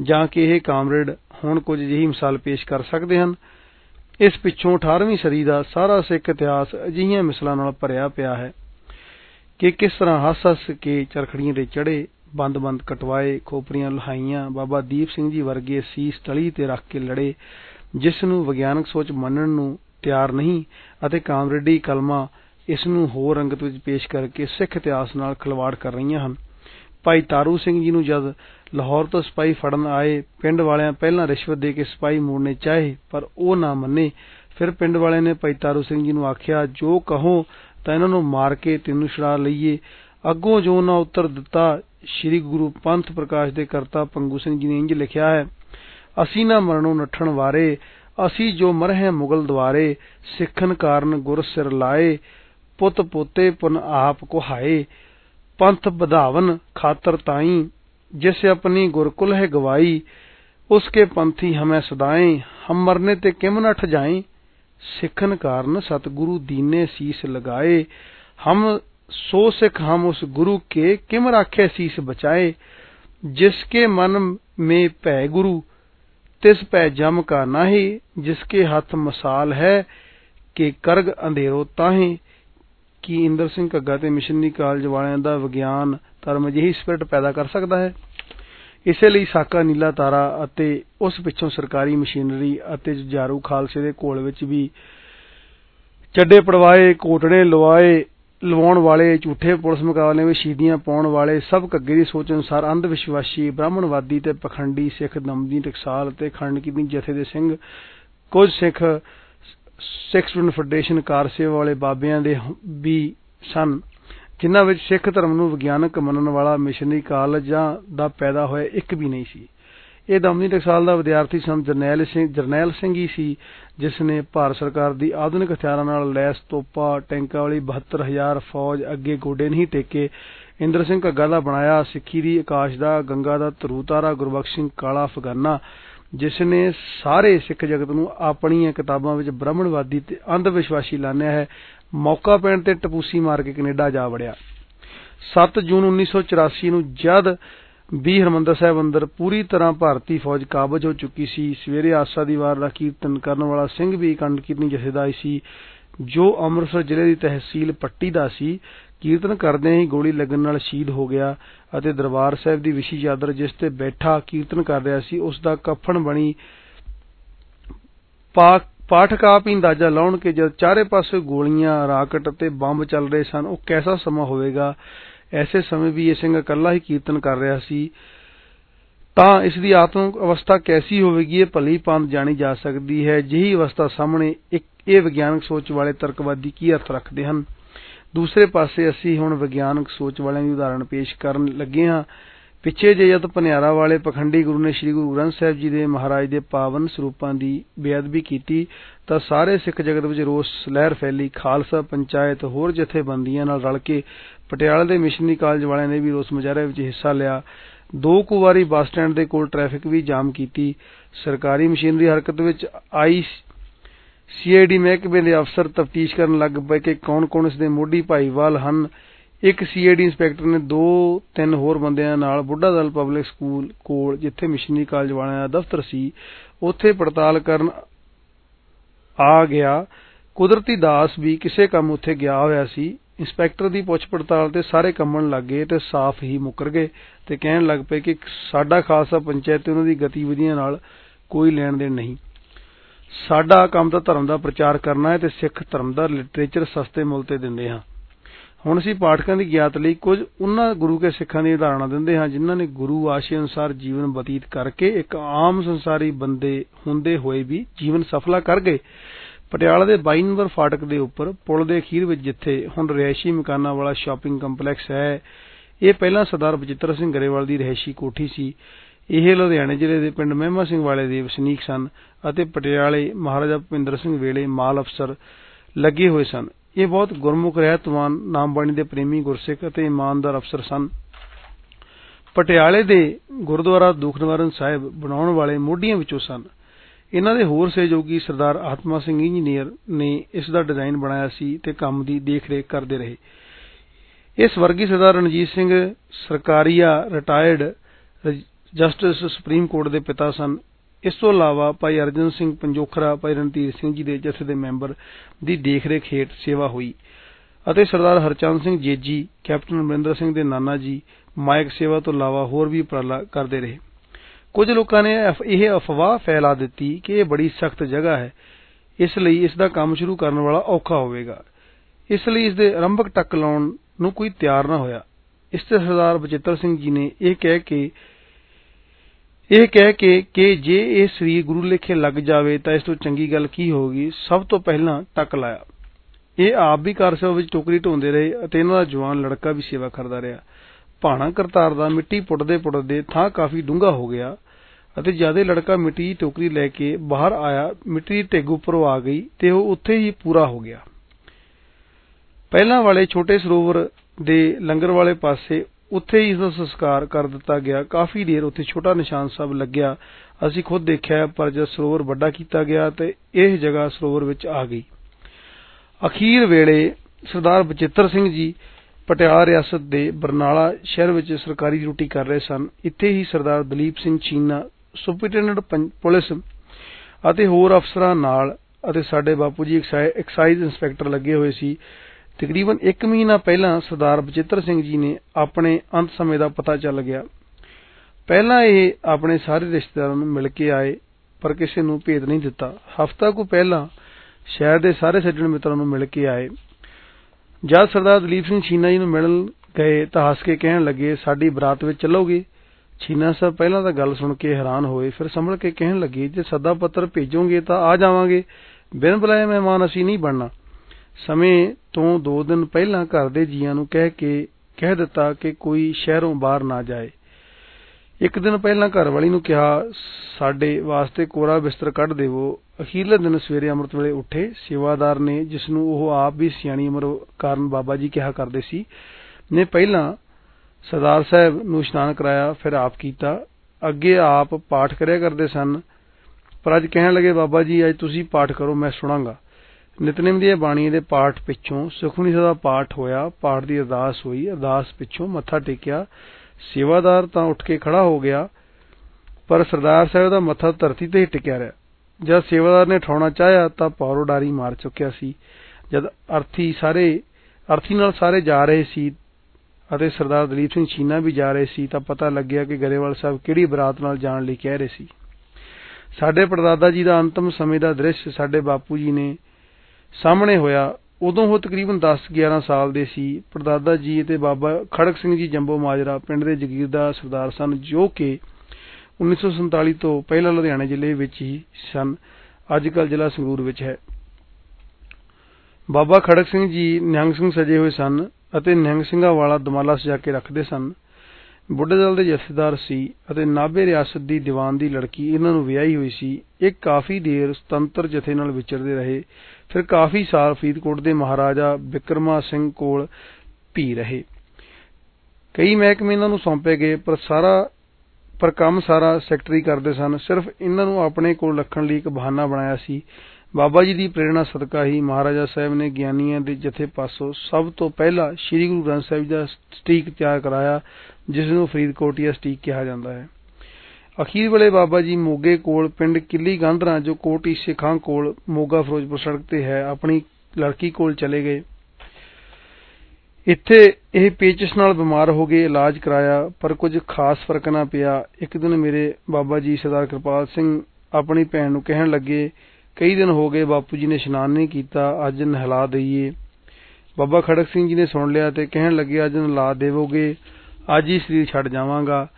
ਜਾਂ ਕਿ ਇਹ ਕਾਮਰੇਡ ਹੁਣ ਕੁਝ ਅਜਿਹੀ ਮਿਸਾਲ ਪੇਸ਼ ਕਰ ਸਕਦੇ ਹਨ। ਇਸ ਪਿੱਛੋਂ 18ਵੀਂ ਸਦੀ ਦਾ ਸਾਰਾ ਸਿੱਖ ਇਤਿਹਾਸ ਅਜਿਹੀਆਂ ਮਿਸਲਾਂ ਨਾਲ ਭਰਿਆ ਪਿਆ ਹੈ ਕਿ ਕਿਸ ਤਰ੍ਹਾਂ ਹੱਸ-ਹੱਸ ਕੇ ਚਰਖੜੀਆਂ ਤੇ ਚੜੇ ਬੰਦ-ਬੰਦ ਕਟਵਾਏ ਖੋਪਰੀਆਂ ਲਹਾਈਆਂ, ਬਾਬਾ ਦੀਪ ਸਿੰਘ ਜੀ ਵਰਗੇ ਸੀਸ ਤਲੀ ਤੇ ਰੱਖ ਕੇ ਲੜੇ, ਜਿਸ ਨੂੰ ਵਿਗਿਆਨਕ ਸੋਚ ਮੰਨਣ ਨੂੰ ਤਿਆਰ ਨਹੀਂ ਅਤੇ ਕਾਮਰੇਡੀ ਕਲਮਾ ਇਸ ਨੂੰ ਹੋਰ ਰੰਗਤ ਵਿੱਚ ਪੇਸ਼ ਕਰਕੇ ਸਿੱਖ ਇਤਿਹਾਸ ਨਾਲ ਖਿਲਵਾੜ ਕਰ ਰਹੀਆਂ ਹਨ। ਭਾਈ ਤਾਰੂ ਸਿੰਘ ਜੀ ਨੂੰ ਜਦ ਲਾਹੌਰ ਤੋਂ ਸਿਪਾਹੀ ਫੜਨ ਆਏ, ਪਿੰਡ ਵਾਲਿਆਂ ਪਹਿਲਾਂ ਰਿਸ਼ਵਤ ਦੇ ਕੇ ਸਿਪਾਹੀ ਮੋੜਨੇ ਚਾਹੇ, ਪਰ ਉਹ ਨਾ ਮੰਨੇ। ਫਿਰ ਪਿੰਡ ਵਾਲਿਆਂ ਨੇ ਭਾਈ ਤਾਰੂ ਸਿੰਘ ਜੀ ਨੂੰ ਆਖਿਆ, ਜੋ ਕਹੋ ਤਾਂ ਇਹਨਾਂ ਨੂੰ ਮਾਰ ਕੇ ਤੈਨੂੰ ਛੁਡਾ ਲਈਏ। ਅੱਗੋਂ ਜੋ ਨਾ ਉੱਤਰ ਦਿੱਤਾ, ਸ੍ਰੀ ਗੁਰੂ ਪੰਥ ਪ੍ਰਕਾਸ਼ ਦੇ ਕਰਤਾ ਪੰਗੂ ਸਿੰਘ ਜੀ ਨੇ ਇੰਜ ਲਿਖਿਆ ਹੈ, ਅਸੀਂ ਨਾ ਮਰਨੋਂ ਨੱਠਣ ਵਾਰੇ, ਅਸੀਂ ਜੋ ਮਰਹਿ ਮੁਗਲ ਦਵਾਰੇ ਸਿੱਖਨ ਕਾਰਨ ਗੁਰ ਸਿਰ ਲਾਏ ਪੁੱਤ ਪੋਤੇ ਪੁਨ ਆਪ ਕਹਾਏ, ਪੰਥ ਵਧਾਵਨ ਖਾਤਰ ਤਾਈ, ਜਿਸ ਆਪਣੀ ਗੁਰਕੁਲ ਹੈ ਗਵਾਈ ਉਸਕੇ ਪੰਥੀ ਹਮੇ ਸਦਾਏ, ਹਮ ਮਰਨੇ ਤੇ ਕਿਮ ਨਠ ਜਾਏ ਸਿੱਖਨ ਕਾਰਨ ਸਤਿਗੁਰੂ ਦੀਨੇ ਸੀਸ ਲਗਾਏ, ਹਮ ਸੋ ਸਿੱਖ ਹਮ ਉਸ ਗੁਰੂ ਕੇ ਕਿਮ ਰਾਖੇ ਸੀਸ ਬਚਾਏ जिसके मन में भय गुरु तिस भय जम का नाही जिसके ਹੱਥ ਮਸਾਲ ਹੈ के ਕਰਗ ਅੰਧੇਰੋ ताहे ਕੀ ਇੰਦਰ ਸਿੰਘ ਘੱਗਾ ਤੇ ਮਿਸ਼ਨਰੀ ਕਾਲਜ ਵਾਲਿਆਂ ਦਾ ਵਿਗਿਆਨ ਧਰਮ ਅਜਿਹੀ ਸਪਿਰਿਟ ਪੈਦਾ ਕਰ ਸਕਦਾ ਹੈ। ਇਸੇ ਲਈ ਸਾਕਾ, ਨੀਲਾ ਤਾਰਾ ਅਤੇ ਉਸ ਪਿੱਛੋਂ ਸਰਕਾਰੀ ਮਸ਼ੀਨਰੀ ਅਤੇ ਜੁਝਾਰੂ ਖਾਲਸੇ ਦੇ ਘੋਲ ਵਿੱਚ ਵੀ ਚੱਡੇ ਪੜਵਾਏ, ਕੋਟੜੇ ਲਵਾਏ, ਲਵਾਉਣ ਵਾਲੇ, ਝੂਠੇ ਪੁਲਿਸ ਮੁਕਾਬਲੇ ਵਿੱਚ ਸ਼ਹੀਦੀਆਂ ਪਾਉਣ ਵਾਲੇ ਸਭ ਘੱਗੇ ਦੀ ਸੋਚ ਅਨੁਸਾਰ ਅੰਧ ਵਿਸ਼ਵਾਸੀ, ਬ੍ਰਾਹਮਣਵਾਦੀ ਤੇ ਪਖੰਡੀ ਸਿੱਖ ਦਮਦੀ ਟਕਸਾਲ ਅਤੇ ਖੰਡਕੀ ਜਥੇ ਦੇ ਸਿੰਘ ਕੁਝ ਸਿੱਖ ਸਿੱਖ ਸਟੂਡੈਂਟ ਫੈਡਰੇਸ਼ਨ ਕਾਰ ਸੇਵਾ ਵਾਲੇ ਬਾਬਿਆਂ ਦੇ ਵੀ ਸਨ, ਜਿਨ੍ਹਾਂ ਵਿੱਚ ਸਿੱਖ ਧਰਮ ਨੂੰ ਵਿਗਿਆਨਕ ਮੰਨਣ ਵਾਲਾ ਮਿਸ਼ਨਰੀ ਕਾਲਜਾਂ ਦਾ ਪੈਦਾ ਹੋਇਆ ਇੱਕ ਵੀ ਨਹੀਂ ਸੀ। ਇਹ ਦਮਨੀ ਟਕਸਾਲ ਦਾ ਵਿਦਿਆਰਥੀ ਸਨ ਜਰਨੈਲ ਸਿੰਘ ਜਰਨੈਲ ਸਿੰਘ ਹੀ ਸੀ, ਜਿਸ ਨੇ ਭਾਰਤ ਸਰਕਾਰ ਦੀ ਆਧੁਨਿਕ ਹਥਿਆਰਾਂ ਨਾਲ ਲੈਸ, ਤੋਪਾਂ, ਟੈਂਕਾਂ ਵਾਲੀ 72000 ਫੌਜ ਅੱਗੇ ਗੋਡੇ ਨਹੀਂ ਟੇਕੇ, ਇੰਦਰ ਸਿੰਘ ਘੱਗਾ ਦਾ ਬਣਾਇਆ ਸਿੱਖੀ ਦੀ ਆਕਾਸ਼ ਦਾ, ਗੰਗਾ ਦਾ ਤਰੂਤਾਰਾ ਗੁਰਬਖਸ਼ ਸਿੰਘ ਕਾਲਾ ਅਫਗਾਨਾ ਜਿਸ ਨੇ ਸਾਰੇ ਸਿੱਖ ਜਗਤ ਨੂੰ ਆਪਣੀਆਂ ਕਿਤਾਬਾਂ ਵਿੱਚ ਬ੍ਰਾਹਮਣਵਾਦੀ ਤੇ ਅੰਧ ਵਿਸ਼ਵਾਸੀ ਲਾਣਿਆ ਹੈ, ਮੌਕਾ ਪੈਣ ਤੇ ਟਪੂਸੀ ਮਾਰ ਕੇ ਕੈਨੇਡਾ ਜਾ ਵੜਿਆ। 7 ਜੂਨ 1984 ਨੂੰ ਜਦ ਵੀ ਹਰਮੰਦਰ ਸਾਹਿਬ ਅੰਦਰ ਪੂਰੀ ਤਰ੍ਹਾਂ ਭਾਰਤੀ ਫੌਜ ਕਾਬਜ ਹੋ ਚੁੱਕੀ ਸੀ, ਸਵੇਰੇ ਆਸਾ ਦੀ ਵਾਰ ਦਾ ਕੀਰਤਨ ਕਰਨ ਵਾਲਾ ਸਿੰਘ ਵੀ ਕੰਡ ਕੀਰਤਨੀ ਜਥੇਦਾਰ ਸੀ, ਜੋ ਅੰਮ੍ਰਿਤਸਰ ਜ਼ਿਲ੍ਹੇ ਦੀ ਤਹਿਸੀਲ ਪੱਟੀ ਦਾ ਸੀ ਕੀਰਤਨ ਕਰਦਿਆਂ ਹੀ ਗੋਲੀ ਲੱਗਣ ਨਾਲ ਸ਼ਹੀਦ ਹੋ ਗਿਆ ਅਤੇ ਦਰਬਾਰ ਸਾਹਿਬ ਦੀ ਵਿਸ਼ੀ ਚਾਦਰ ਜਿਸ ਤੇ ਬੈਠਾ ਕੀਰਤਨ ਕਰ ਰਿਹਾ ਸੀ, ਉਸ ਦਾ ਕਫਨ ਬਣੀ। ਪਾਠਕ ਆਪ ਹੀ ਅੰਦਾਜ਼ਾ ਲਾਉਣ ਕਿ ਜਦ ਚਾਰੇ ਪਾਸੇ ਗੋਲੀਆਂ, ਰਾਕਟ ਅਤੇ ਬੰਬ ਚੱਲ ਰਹੇ ਸਨ, ਉਹ ਕੈਸਾ ਸਮਾਂ ਹੋਵੇਗਾ? ਐਸੇ ਸਮੇਂ ਵੀ ਇਹ ਸਿੰਘ ਇਕੱਲਾ ਹੀ ਕੀਰਤਨ ਕਰ ਰਿਹਾ ਸੀ। ਤਾਂ ਇਸ ਦੀ ਆਤਮਿਕ ਅਵਸਥਾ ਕੈਸੀ ਹੋਵੇਗੀ, ਇਹ ਭਲੀ ਪੰਦ ਜਾਣੀ ਜਾ ਸਕਦੀ ਹੈ। ਅਜਿਹੀ ਅਵਸਥਾ ਸਾਹਮਣੇ ਇਹ ਵਿਗਿਆਨਕ ਸੋਚ ਵਾਲੇ ਤਰਕਵਾਦੀ ਕੀ ਅਰਥ ਰੱਖਦੇ ਹਨ? ਦੂਸਰੇ ਪਾਸੇ ਅਸੀਂ ਹੁਣ ਵਿਗਿਆਨਕ ਸੋਚ ਵਾਲਿਆਂ ਦੀ ਉਦਾਹਰਣ ਪੇਸ਼ ਕਰਨ ਲੱਗੇ ਹਾਂ। ਪਿੱਛੇ ਜੇ ਜਦ ਪਨਿਆਰਾ ਵਾਲੇ ਪਖੰਡੀ ਗੁਰੂ ਨੇ ਸ੍ਰੀ ਗੁਰੂ ਗ੍ਰੰਥ ਸਾਹਿਬ ਜੀ ਦੇ ਮਹਾਰਾਜ ਦੇ ਪਾਵਨ ਸਰੂਪਾਂ ਦੀ ਬੇਅਦਬੀ ਕੀਤੀ, ਤਾਂ ਸਾਰੇ ਸਿੱਖ ਜਗਤ ਵਿੱਚ ਰੋਸ, ਲਹਿਰ ਫੈਲੀ, ਖਾਲਸਾ, ਪੰਚਾਇਤ, ਹੋਰ ਜਥੇਬੰਦੀਆਂ ਨਾਲ ਰਲ ਕੇ ਪਟਿਆਲਾ ਦੇ ਮਿਸ਼ਨਰੀ ਕਾਲਜ ਵਾਲਿਆਂ ਨੇ ਵੀ ਰੋਸ ਮੁਜ਼ਾਹਰੇ ਵਿੱਚ ਹਿੱਸਾ ਲਿਆ। ਦੋ ਕੁ ਵਾਰੀ ਬੱਸ ਸਟੈਂਡ ਦੇ ਕੋਲ ਟ੍ਰੈਫਿਕ ਵੀ ਜਾਮ ਕੀਤੀ। ਸਰਕਾਰੀ ਮਸ਼ੀਨਰੀ ਹਰਕਤ ਵਿੱਚ ਆਈ ਸੀਆਈਡੀ ਮਹਿਕਮੇ ਦੇ ਅਫਸਰ ਤਫਤੀਸ਼ ਕਰਨ ਲੱਗ ਪਏ ਕਿ ਕੌਣ-ਕੌਣ ਇਸ ਦੇ ਮੋਢੀ ਭਾਈਵਾਲ ਹਨ। ਇੱਕ ਸੀਆਈਡੀ ਇੰਸਪੈਕਟਰ ਨੇ ਦੋ, ਤਿੰਨ ਹੋਰ ਬੰਦਿਆਂ ਨਾਲ ਬੁੱਢਾ ਦਲ ਪਬਲਿਕ ਸਕੂਲ ਕੋਲ, ਜਿੱਥੇ ਮਿਸ਼ਨਰੀ ਕਾਲਜ ਵਾਲਿਆਂ ਦਾ ਦਫ਼ਤਰ ਸੀ, ਉੱਥੇ ਪੜਤਾਲ ਕਰਨ ਆ ਗਿਆ। ਕੁਦਰਤੀ ਦਾਸ ਵੀ ਕਿਸੇ ਕੰਮ ਉੱਥੇ ਗਿਆ ਹੋਇਆ ਸੀ। ਇੰਸਪੈਕਟਰ ਦੀ ਪੁੱਛ ਪੜਤਾਲ ਤੇ ਸਾਰੇ ਕੰਮਣ ਲੱਗ ਗਏ ਤੇ ਸਾਫ਼ ਹੀ ਮੁੱਕਰ ਗਏ ਤੇ ਕਹਿਣ ਲੱਗ ਪਏ ਕਿ ਸਾਡਾ ਖਾਲਸਾ ਪੰਚਾਇਤ ਤੇ ਉਹਨਾਂ ਦੀ ਗਤੀਵਿਧੀਆਂ ਨਾਲ ਕੋਈ ਲੈਣ ਦੇਣ ਨਹੀਂ। ਸਾਡਾ ਕੰਮ ਤਾਂ ਧਰਮ ਦਾ ਪ੍ਰਚਾਰ ਕਰਨਾ ਹੈ ਤੇ ਸਿੱਖ ਧਰਮ ਦਾ ਲਿਟਰੇਚਰ ਸਸਤੇ ਮੁੱਲ ਤੇ ਦਿੰਦੇ ਹਾਂ। ਹੁਣ ਅਸੀਂ ਪਾਠਕਾਂ ਦੀ ਗਿਆਤ ਲਈ ਕੁਝ ਉਹਨਾਂ ਗੁਰੂ ਕੇ ਸਿੱਖਾਂ ਦੀ ਉਦਾਹਰਣਾਂ ਦਿੰਦੇ ਹਾਂ, ਜਿਨ੍ਹਾਂ ਨੇ ਗੁਰੂ ਆਸ਼ੇ ਅਨੁਸਾਰ ਜੀਵਨ ਬਤੀਤ ਕਰਕੇ ਇੱਕ ਆਮ ਸੰਸਾਰੀ ਬੰਦੇ ਹੁੰਦੇ ਹੋਏ ਵੀ ਜੀਵਨ ਸਫਲਾ ਕਰ ਗਏ। ਪਟਿਆਲਾ ਦੇ 22 ਨੰਬਰ ਫਾਟਕ ਦੇ ਉੱਪਰ, ਪੁਲ ਦੇ ਅਖੀਰ ਵਿੱਚ ਜਿੱਥੇ ਹੁਣ ਰਿਹਾਇਸ਼ੀ ਮਕਾਨਾਂ ਵਾਲਾ ਸ਼ਾਪਿੰਗ ਕੰਪਲੈਕਸ ਹੈ, ਇਹ ਪਹਿਲਾਂ ਸਰਦਾਰ ਬਚਿੱਤਰ ਸਿੰਘ ਗਰੇਵਾਲ ਦੀ ਰਿਹਾਇਸ਼ੀ ਕੋਠੀ ਸੀ। ਇਹ ਲੁਧਿਆਣੇ ਜ਼ਿਲ੍ਹੇ ਦੇ ਪਿੰਡ ਮਹਿਮਾ ਸਿੰਘ ਵਾਲੇ ਦੇ ਵਸਨੀਕ ਸਨ ਅਤੇ ਪਟਿਆਲੇ ਮਹਾਰਾਜਾ ਭੁਪਿੰਦਰ ਸਿੰਘ ਵੇਲੇ ਮਾਲ ਅਫਸਰ ਲੱਗੇ ਹੋਏ ਸਨ। ਇਹ ਬਹੁਤ ਗੁਰਮੁਖ, ਰਹਿਤਵਾਨ ਨਾਮਬਾਣੀ ਦੇ ਪ੍ਰੇਮੀ, ਗੁਰਸਿੱਖ ਅਤੇ ਇਮਾਨਦਾਰ ਅਫਸਰ ਸਨ। ਪਟਿਆਲੇ ਦੇ ਗੁਰਦੁਆਰਾ ਦੁਖ ਨਿਵਾਰਨ ਸਾਹਿਬ ਬਣਾਉਣ ਵਾਲੇ ਮੋਢੀਆਂ ਵਿੱਚੋਂ ਸਨ। ਇਨ੍ਹਾਂ ਦੇ ਹੋਰ ਸਹਿਯੋਗੀ ਸਰਦਾਰ ਆਤਮਾ ਸਿੰਘ ਇੰਜੀਨੀਅਰ ਨੇ ਇਸ ਦਾ ਡਿਜ਼ਾਈਨ ਬਣਾਇਆ ਸੀ ਤੇ ਕੰਮ ਦੀ ਦੇਖ ਰੇਖ ਕਰਦੇ ਰਹੇ। ਇਸ ਵਰਗੀ Sardar Ranjit Singh Sarkaria retired justice supreme court ਦੇ ਪਿਤਾ ਸਨ। ਇਸ ਤੋਂ ਇਲਾਵਾ ਭਾਈ ਅਰਜਨ ਸਿੰਘ ਪੰਜੋਖਰਾ, ਭਾਈ ਰਣਧੀਰ ਸਿੰਘ ਜੀ ਦੇ ਜਥੇ ਦੇ ਮੈਂਬਰ ਦੀ ਦੇਖਰੇਖ ਹੇਠ ਸੇਵਾ ਹੋਈ ਅਤੇ ਸਰਦਾਰ ਹਰਚੰਦ ਸਿੰਘ ਜੇਜੀ, ਕੈਪਟਨ ਅਮਰਿੰਦਰ ਸਿੰਘ ਦੇ ਨਾਨਾ ਜੀ, ਮਾਇਕ ਸੇਵਾ ਤੋਂ ਇਲਾਵਾ ਹੋਰ ਵੀ ਉਪਰਾਲਾ ਕਰਦੇ ਰਹੇ। ਕੁਝ ਲੋਕਾਂ ਨੇ ਇਹ ਅਫਵਾਹ ਫੈਲਾ ਦਿੱਤੀ ਕਿ ਇਹ ਬੜੀ ਸਖਤ ਜਗ੍ਹਾ ਹੈ। ਇਸ ਲਈ ਇਸ ਦਾ ਕੰਮ ਸ਼ੁਰੂ ਕਰਨ ਵਾਲਾ ਔਖਾ ਹੋਵੇਗਾ। ਇਸ ਲਈ ਇਸ ਦੇ ਆਰੰਭਕ ਟੱਕ ਲਾਉਣ ਨੂੰ ਕੋਈ ਤਿਆਰ ਨਾ ਹੋਇਆ। ਇਸ ਤੇ ਸਰਦਾਰ ਬਚਿੱਤਰ ਸਿੰਘ ਜੀ ਨੇ ਇਹ ਕਹਿ ਕੇ ਇਹ ਕਹਿ ਕੇ ਕਿ ਜੇ ਇਹ ਸਰੀਰ ਗੁਰੂ ਲੇਖੇ ਲੱਗ ਜਾਵੇ ਤਾਂ ਇਸ ਤੋਂ ਚੰਗੀ ਗੱਲ ਕੀ ਹੋਊਗੀ? ਸਭ ਤੋਂ ਪਹਿਲਾਂ ਟੱਕ ਲਾਇਆ। ਇਹ ਆਪ ਵੀ ਕਾਰ ਵਿੱਚ ਟੋਕਰੀ ਢੋਂਦੇ ਰਹੇ ਅਤੇ ਇਹਨਾਂ ਦਾ ਜਵਾਨ ਲੜਕਾ ਵੀ ਸੇਵਾ ਕਰਦਾ ਰਿਹਾ। ਭਾਣਾ ਕਰਤਾਰ ਦਾ ਮਿੱਟੀ ਪੁੱਟਦੇ ਪੁੱਟਦੇ ਥਾਂ ਕਾਫੀ ਡੂੰਘਾ ਹੋ ਗਿਆ ਅਤੇ ਜਦ ਇਹ ਲੜਕਾ ਮਿੱਟੀ ਦੀ ਟੋਕਰੀ ਲੈ ਕੇ ਬਾਹਰ ਆਇਆ, ਮਿੱਟੀ ਦੀ ਢਿੱਗ ਉੱਪਰੋਂ ਆ ਗਈ ਤੇ ਉਹ ਉੱਥੇ ਹੀ ਪੂਰਾ ਹੋ ਗਿਆ। ਪਹਿਲਾਂ ਵਾਲੇ ਛੋਟੇ ਸਰੋਵਰ ਦੇ ਲੰਗਰ ਵਾਲੇ ਪਾਸੇ ਉੱਥੇ ਹੀ ਇਸ ਦਾ ਸੰਸਕਾਰ ਕਰ ਦਿੱਤਾ ਗਿਆ। ਕਾਫੀ ਦੇਰ ਉੱਥੇ ਛੋਟਾ ਨਿਸ਼ਾਨ ਸਾਹਿਬ ਲੱਗਿਆ। ਅਸੀਂ ਖੁਦ ਦੇਖਿਆ, ਪਰ ਜਦ ਸਰੋਵਰ ਵੱਡਾ ਕੀਤਾ ਗਿਆ ਤੇ ਇਹ ਜਗ੍ਹਾ ਸਰੋਵਰ ਵਿੱਚ ਆ ਗਈ। ਅਖੀਰ ਵੇਲੇ ਸਰਦਾਰ ਬਚਿੱਤਰ ਸਿੰਘ ਜੀ ਪਟਿਆਲਾ ਰਿਆਸਤ ਦੇ ਬਰਨਾਲਾ ਸ਼ਹਿਰ ਵਿੱਚ ਸਰਕਾਰੀ ਡਿਊਟੀ ਕਰ ਰਹੇ ਸਨ। ਇੱਥੇ ਹੀ ਸਰਦਾਰ ਦਲੀਪ ਸਿੰਘ ਚੀਨਾ ਸੁਪਰਡੈਂਟ ਪੁਲਿਸ ਅਤੇ ਹੋਰ ਅਫਸਰਾਂ ਨਾਲ ਅਤੇ ਸਾਡੇ ਬਾਪੂ ਜੀ ਐਕਸਾਈਜ਼ ਇੰਸਪੈਕਟਰ ਲੱਗੇ ਹੋਏ ਸੀ। ਤਕਰੀਬਨ 1 ਮਹੀਨਾ ਪਹਿਲਾਂ ਸਰਦਾਰ ਬਚਿੱਤਰ ਸਿੰਘ ਜੀ ਨੇ ਆਪਣੇ ਅੰਤ ਸਮੇਂ ਦਾ ਪਤਾ ਚੱਲ ਗਿਆ। ਪਹਿਲਾਂ ਇਹ ਆਪਣੇ ਸਾਰੇ ਰਿਸ਼ਤੇਦਾਰਾਂ ਨੂੰ ਮਿਲ ਕੇ ਆਏ, ਪਰ ਕਿਸੇ ਨੂੰ ਭੇਦ ਨਹੀਂ ਦਿੱਤਾ। ਹਫ਼ਤਾ ਕੁ ਪਹਿਲਾਂ ਸ਼ਹਿਰ ਦੇ ਸਾਰੇ ਸੱਜਣ ਮਿੱਤਰਾਂ ਨੂੰ ਮਿਲ ਕੇ ਆਏ। ਜਦ ਸਰਦਾਰ ਦਲੀਪ ਸਿੰਘ ਛੀਨਾ ਜੀ ਨੂੰ ਮਿਲਣ ਗਏ ਤਾਂ ਹੱਸ ਕੇ ਕਹਿਣ ਲੱਗੇ, ਸਾਡੀ ਬਰਾਤ ਵਿੱਚ ਚੱਲੋਗੇ? ਛੀਨਾ ਸਾਹਿਬ ਪਹਿਲਾਂ ਤਾਂ ਗੱਲ ਸੁਣ ਕੇ ਹੈਰਾਨ ਹੋਏ, ਫਿਰ ਸੰਭਲ ਕੇ ਕਹਿਣ ਲੱਗੇ, ਜੇ ਸੱਦਾ ਪੱਤਰ ਭੇਜੋਗੇ ਤਾਂ ਆ ਜਾਵਾਂਗੇ। ਬਿਨ ਬੁਲਾਏ ਮਹਿਮਾਨ ਅਸੀਂ ਨਹੀਂ ਬਣਨਾ। ਸਮੇਂ ਤੋਂ ਦੋ ਦਿਨ ਪਹਿਲਾਂ ਘਰ ਦੇ ਜੀਆਂ ਨੂੰ ਕਹਿ ਕੇ, ਕਹਿ ਦਿੱਤਾ ਕਿ ਕੋਈ ਸ਼ਹਿਰੋਂ ਬਾਹਰ ਨਾ ਜਾਏ। ਇੱਕ ਦਿਨ ਪਹਿਲਾਂ ਘਰਵਾਲੀ ਨੂੰ ਕਿਹਾ, ਸਾਡੇ ਵਾਸਤੇ ਕੋਰਾ ਬਿਸਤਰ ਕੱਢ ਦੇਵੋ। ਅਖੀਰਲੇ ਦਿਨ ਸਵੇਰੇ ਅੰਮ੍ਰਿਤ ਵੇਲੇ ਉੱਠੇ। ਸੇਵਾਦਾਰ ਨੇ ਜਿਸ ਨੂੰ ਉਹ ਆਪ ਵੀ ਸਿਆਣੀ ਉਮਰ ਕਾਰਨ ਬਾਬਾ ਜੀ ਕਿਹਾ ਕਰਦੇ ਸੀ, ਨੇ ਪਹਿਲਾਂ ਸਰਦਾਰ ਸਾਹਿਬ ਨੂੰ ਇਸ਼ਨਾਨ ਕਰਾਇਆ, ਫਿਰ ਆਪ ਕੀਤਾ। ਅੱਗੇ ਆਪ ਪਾਠ ਕਰਿਆ ਕਰਦੇ ਸਨ। ਪਰ ਅੱਜ ਕਹਿਣ ਲੱਗੇ, ਬਾਬਾ ਜੀ, ਅੱਜ ਤੁਸੀਂ ਪਾਠ ਕਰੋ, ਮੈਂ ਸੁਣਾਂਗਾ। ਨਿਤਨੇਮ ਦੀ ਬਾਣੀ ਦੇ ਪਾਠ ਪਿੱਛੋਂ ਸੁਖਮਨੀ ਸਾਹਿਬ ਦਾ ਪਾਠ ਹੋਇਆ, ਪਾਠ ਦੀ ਅਰਦਾਸ ਹੋਈ, ਅਰਦਾਸ ਪਿੱਛੋਂ ਮੱਥਾ ਟੇਕਿਆ, ਸੇਵਾਦਾਰ ਤਾਂ ਉੱਠ ਕੇ ਖੜਾ ਹੋ ਗਿਆ, ਪਰ ਸਰਦਾਰ ਸਾਹਿਬ ਦਾ ਮੱਥਾ ਧਰਤੀ ਤੇ ਹੀ ਟਿਕਿਆ ਰਿਹਾ। ਜਦ ਸੇਵਾਦਾਰ ਨੇ ਠਾਉਣਾ ਚਾਹਿਆ ਤਾਂ ਪੌਰੋ ਡਾਰੀ ਮਾਰ ਚੁੱਕਿਆ ਸੀ। ਜਦ ਅਰਥੀ ਸਾਰੇ, ਅਰਥੀ ਨਾਲ ਸਾਰੇ ਜਾ ਰਹੇ ਸੀ ਅਤੇ ਸਰਦਾਰ ਦਲੀਪ ਸਿੰਘ ਛੀਨਾ ਵੀ ਜਾ ਰਹੇ ਸੀ ਤਾਂ ਪਤਾ ਲੱਗਿਆ ਕਿ ਗਰੇਵਾਲ ਸਾਹਿਬ ਕਿਹੜੀ ਬਰਾਤ ਨਾਲ ਜਾਣ ਲਈ ਕਹਿ ਰਹੇ ਸੀ। ਸਾਡੇ ਪੜਦਾਦਾ ਜੀ ਦਾ ਅੰਤਮ ਸਮੇਂ ਦਾ ਦ੍ਰਿਸ਼ ਸਾਡੇ ਬਾਪੂ ਜੀ ਨੇ ਸਾਹਮਣੇ ਹੋਇਆ। ਉਦੋਂ ਉਹ ਤਕਰੀਬਨ 10-11 ਸਾਲ ਦੇ ਸੀ। ਪੜਦਾਦਾ ਜੀ ਅਤੇ ਬਾਬਾ ਖੜਕ ਸਿੰਘ ਜੀ ਜੰਬੋ ਮਾਜਰਾ ਪਿੰਡ ਦੇ ਜਗੀਰ ਦਾ ਸਰਦਾਰ ਸਨ, ਜੋ ਕਿ 1947 ਤੋਂ ਪਹਿਲਾਂ ਲੁਧਿਆਣੇ ਜ਼ਿਲ੍ਹੇ ਵਿੱਚ ਹੀ ਸਨ। ਅੱਜਕੱਲ ਜ਼ਿਲ੍ਹਾ ਸੰਗਰੂਰ ਵਿੱਚ ਹੈ। ਬਾਬਾ ਖੜਕ ਸਿੰਘ ਜੀ ਨਿਹੰਗ ਸਿੰਘ ਸਜੇ ਹੋਏ ਸਨ ਅਤੇ ਨਿਹੰਗ ਸਿੰਘਾਂ ਵਾਲਾ ਦਮਾਲਾ ਸਜਾ ਕੇ ਰੱਖਦੇ ਸਨ। ਬੁੱਢਾ ਦਲ ਦੇ ਜਥੇਦਾਰ ਸੀ ਅਤੇ ਨਾਭੇ ਰਿਆਸਤ ਦੀ ਦੀਵਾਨ ਦੀ ਲੜਕੀ ਇਹਨਾਂ ਨੂੰ ਵਿਆਹੀ ਹੋਈ ਸੀ। ਇਹ ਕਾਫੀ ਦੇਰ ਸੁਤੰਤਰ ਜਥੇ ਨਾਲ ਵਿਚਰਦੇ ਰਹੇ। ਫਿਰ ਕਾਫੀ ਸਾਲ ਫਰੀਦਕੋਟ ਦੇ ਮਹਾਰਾਜਾ ਬਿਕਰਮਾ ਸਿੰਘ ਕੋਲ ਭੀ ਰਹੇ। ਕਈ ਮਹਿਕਮੇ ਇਹਨਾਂ ਨੂੰ ਸੌਂਪੇ ਗਏ, ਪਰ ਸਾਰਾ, ਪਰ ਕੰਮ ਸਾਰਾ ਸੈਕਟਰੀ ਕਰਦੇ ਸਨ। ਸਿਰਫ ਇਹਨਾਂ ਨੂੰ ਆਪਣੇ ਕੋਲ ਰੱਖਣ ਲਈ ਇੱਕ ਬਹਾਨਾ ਬਣਾਇਆ ਸੀ। ਬਾਬਾ ਜੀ ਦੀ ਪ੍ਰੇਰਣਾ ਸਦਕਾ ਹੀ ਮਹਾਰਾਜਾ ਸਾਹਿਬ ਨੇ ਗਿਆਨੀਆਂ ਦੇ ਜਥੇ ਪਾਸੋਂ ਸਭ ਤੋਂ ਪਹਿਲਾਂ ਸ੍ਰੀ ਗੁਰੂ ਗ੍ਰੰਥ ਸਾਹਿਬ ਦਾ ਸਟੀਕ ਤਿਆਰ ਕਰਾਇਆ, ਜਿਸ ਨੂੰ ਫਰੀਦਕੋਟੀਆ ਸਟੀਕ ਕਿਹਾ ਜਾਂਦਾ ਹੈ। ਅਖੀਰ ਵੇਲੇ ਬਾਬਾ ਜੀ ਮੋਗੇ ਕੋਲ, ਪਿੰਡ ਕਿੱਲੀ ਗਾਂਧਰਾ, ਜੋ ਕੋਟੀ ਸਿੱਖਾਂ ਕੋਲ, ਮੋਗਾ ਫਿਰੋਜ਼ਪੁਰ ਸੜਕ ਤੇ ਹੈ, ਆਪਣੀ ਲੜਕੀ ਕੋਲ ਚਲੇ ਗਏ। ਇੱਥੇ ਇਹ ਪੇਚਸ ਨਾਲ ਬਿਮਾਰ ਹੋ ਗਏ ਇਲਾਜ ਕਰਾਇਆ, ਪਰ ਕੁਝ ਖਾਸ ਫ਼ਰਕ ਨਾ ਪਿਆ। ਇੱਕ ਦਿਨ ਮੇਰੇ ਬਾਬਾ ਜੀ ਸਰਦਾਰ ਕਿਰਪਾਲ ਸਿੰਘ ਆਪਣੀ ਭੈਣ ਨੂੰ ਕਹਿਣ ਲੱਗੇ ਕਈ ਦਿਨ ਹੋ ਗਏ ਬਾਪੂ ਜੀ ਨੇ ਇਸ਼ਨਾਨ ਨਹੀਂ ਕੀਤਾ, ਅੱਜ ਨਹਿਲਾ ਦਈਏ। ਬਾਬਾ ਖੜਕ ਸਿੰਘ ਜੀ ਨੇ ਸੁਣ ਲਿਆ ਤੇ ਕਹਿਣ ਲੱਗੇ, ਅੱਜ ਨਹਿਲਾ ਦੇਵੋਗੇ, ਅੱਜ ਹੀ ਸਰੀਰ ਛੱਡ ਜਾਵਾਂਗਾ।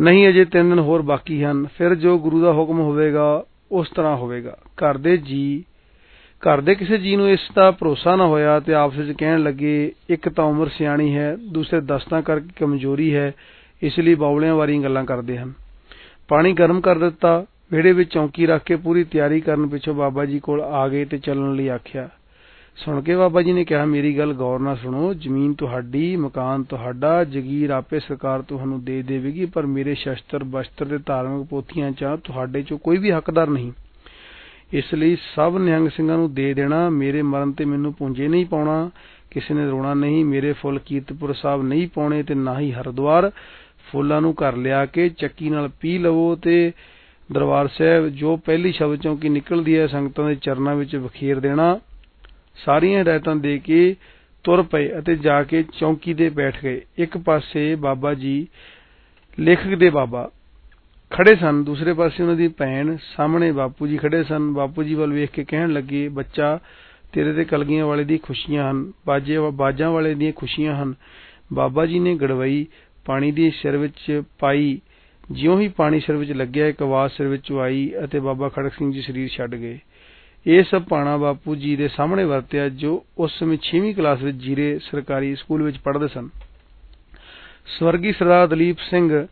ਨਹੀਂ, ਅਜੇ ਤਿੰਨ ਦਿਨ ਹੋਰ ਬਾਕੀ ਹਨ, ਫਿਰ ਜੋ ਗੁਰੂ ਦਾ ਹੁਕਮ ਹੋਵੇਗਾ, ਉਸ ਤਰ੍ਹਾਂ ਹੋਵੇਗਾ। ਘਰ ਦੇ ਜੀ, ਘਰ ਦੇ ਕਿਸੇ ਜੀ ਨੂੰ ਇਸ ਦਾ ਭਰੋਸਾ ਨਾ ਹੋਇਆ ਤੇ ਆਪਸ ਵਿੱਚ ਕਹਿਣ ਲੱਗੇ, ਇੱਕ ਤਾਂ ਉਮਰ ਸਿਆਣੀ ਹੈ, ਦੂਸਰੇ ਦਸਤਾਂ ਕਰਕੇ ਕਮਜ਼ੋਰੀ ਹੈ, ਇਸ ਲਈ ਬਾਉਲਿਆਂ ਵਾਰੀਆਂ ਗੱਲਾਂ ਕਰਦੇ ਹਨ। ਪਾਣੀ ਗਰਮ ਕਰ ਦਿੱਤਾ ਵਿਹੜੇ ਵਿੱਚ ਚੌਂਕੀ ਰੱਖ ਕੇ ਪੂਰੀ ਤਿਆਰੀ ਕਰਨ ਪਿੱਛੋਂ ਬਾਬਾ ਜੀ ਕੋਲ ਆ ਗਏ ਤੇ ਚੱਲਣ ਲਈ ਆਖਿਆ, ਸੁਣ ਕੇ ਬਾਬਾ ਜੀ ਨੇ ਕਿਹਾ, ਮੇਰੀ ਗੱਲ ਗੌਰ ਨਾਲ ਸੁਣੋ, ਜ਼ਮੀਨ ਤੁਹਾਡੀ, ਮਕਾਨ ਤੁਹਾਡਾ, ਜਗੀਰ ਆਪੇ ਸਰਕਾਰ ਤੁਹਾਨੂੰ ਦੇ ਦੇਵੇਗੀ, ਪਰ ਮੇਰੇ ਸ਼ਸਤਰ ਬਸਤਰ ਤੇ ਧਾਰਮਿਕ ਪੋਥੀਆਂ ਚ ਤੁਹਾਡੇ ਚੋਂ ਕੋਈ ਵੀ ਹੱਕਦਾਰ ਨਹੀਂ। ਇਸ ਲਈ ਸਭ ਨਿਹੰਗ ਸਿੰਘਾਂ ਨੂੰ ਦੇ ਦੇਣਾ, ਮੇਰੇ ਮਰਨ ਤੇ ਮੈਨੂੰ ਪੁੰਜੇ ਨਹੀਂ ਪਾਉਣਾ, ਕਿਸੇ ਨੇ ਰੋਣਾ ਨਹੀਂ, ਮੇਰੇ ਫੁੱਲ ਕੀਰਤਪੁਰ ਸਾਹਿਬ ਨਹੀਂ ਪਾਉਣੇ ਤੇ ਨਾ ਹੀ ਹਰਿਦੁਆਰ, ਫੁੱਲਾਂ ਨੂੰ ਘਰ ਲਿਆ ਕੇ ਚੱਕੀ ਨਾਲ ਪੀ ਲਵੋ ਤੇ ਦਰਬਾਰ ਸਾਹਿਬ, ਜੋ ਪਹਿਲੀ ਸ਼ਬਦ ਚੌਂਕੀ ਨਿਕਲਦੀ ਹੈ, ਸੰਗਤਾਂ ਦੇ ਚਰਨਾਂ ਵਿੱਚ ਵਖੇਰ ਦੇਣਾ। ਸਾਰੀਆਂ ਹਦਾਇਤਾਂ ਦੇ ਕੇ ਤੁਰ ਪਏ ਅਤੇ ਜਾ ਕੇ ਚੌਂਕੀ ਤੇ ਬੈਠ ਗਏ। ਇੱਕ ਪਾਸੇ ਬਾਬਾ ਜੀ, ਲੇਖਕ ਦੇ ਬਾਬਾ ਖੜੇ ਸਨ, ਦੂਸਰੇ ਪਾਸੇ ਉਹਨਾਂ ਦੀ ਭੈਣ। ਸਾਹਮਣੇ ਬਾਪੂ ਜੀ ਖੜੇ ਸਨ। ਬਾਪੂ ਜੀ ਵੱਲ ਵੇਖ ਕੇ ਕਹਿਣ ਲੱਗੇ, ਬੱਚਾ, ਤੇਰੇ ਤੇ ਕਲਗੀਆਂ ਵਾਲੇ ਦੀ ਖੁਸ਼ੀਆਂ ਹਨ, ਬਾਜੇ ਬਾਜਾਂ ਵਾਲੇ ਦੀਆਂ ਖੁਸ਼ੀਆਂ ਹਨ। ਬਾਬਾ ਜੀ ਨੇ ਗੜਵਈ ਪਾਣੀ ਦੀ ਸਿਰ ਵਿੱਚ ਪਾਈ। ਜਿਉਂ ਹੀ ਪਾਣੀ ਸਿਰ ਵਿੱਚ ਲੱਗਿਆ, ਇੱਕ ਆਵਾਜ਼ ਸਿਰ ਵਿੱਚ ਆਈ ਅਤੇ ਬਾਬਾ ਖੜਕ ਸਿੰਘ ਜੀ ਸਰੀਰ ਛੱਡ ਗਏ। ਇਹ ਸਭ ਭਾਣਾ ਬਾਪੂ ਜੀ ਦੇ ਸਾਹਮਣੇ ਵਰਤਿਆ, ਜੋ ਉਸ ਸਮੇਂ 6ਵੀਂ ਕਲਾਸ ਵਿੱਚ ਜੀਰੇ ਸਰਕਾਰੀ ਸਕੂਲ ਵਿੱਚ ਪੜ੍ਹਦੇ ਸਨ। ਸਵਰਗੀ ਸਰਦਾਰ ਦਲੀਪ ਸਿੰਘ